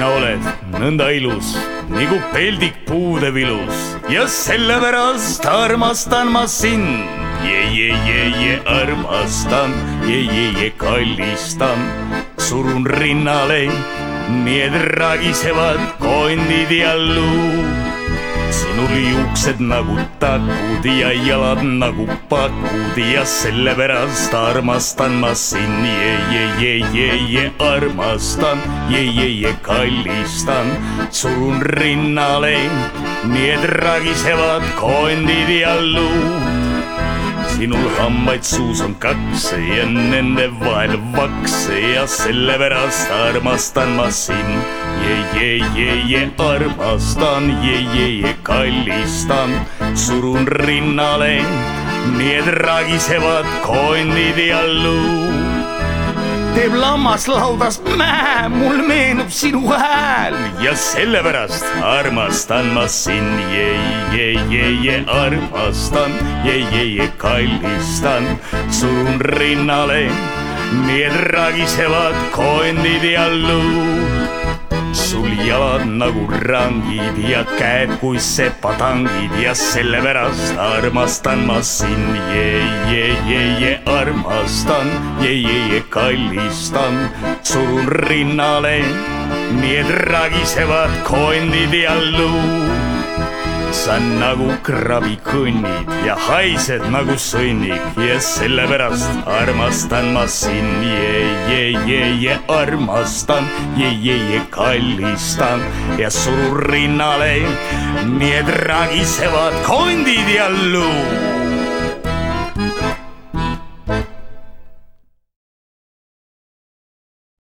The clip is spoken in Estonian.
nõnda ilus nagu peldik puude vilus. Ja sellepärast armastan ma sind. Je, je, je, je armastan, je, je, je kallistan, surun rinnale, nii et ragisevad kondid ja luu sinul juuksed nagu takud ja jalad nagu pakud ja sellepärast armastan ma sind, je, je, je, je, armastan, je, je, je kallistan, surun rinnale, nii et ragisevad kondid ja luud. Sinul hambaid suus on kaks ja nende vahel vaks ja sellepärast armastan ma sind. Je, je, je, je armastan, je, je, je kallistan, surun rinnale, nii et ragisevad kondid ja luu teeb lammas laudas mää, mul meenub sinu hääl. Ja sellepärast armastan ma sind, je, je, je, je armastan, je, je, je kallistan, surun rinnale, nii et ragisevad kondid ja luud sul jalad nagu rangid ja käed kui sepatangid ja sellepärast armastan ma sind, je, je, je, je armastan, je, je, je kallistan, surun rinnale, nii et ragisevad kondid ja luud sa nagu krabi kõnnid ja haised nagu sõnnik. Ja sellepärast armastan ma sind, je, je, je, je armastan, je, je, je kallistan. Ja surun rinnale, nii et ragisevad kondid ja luu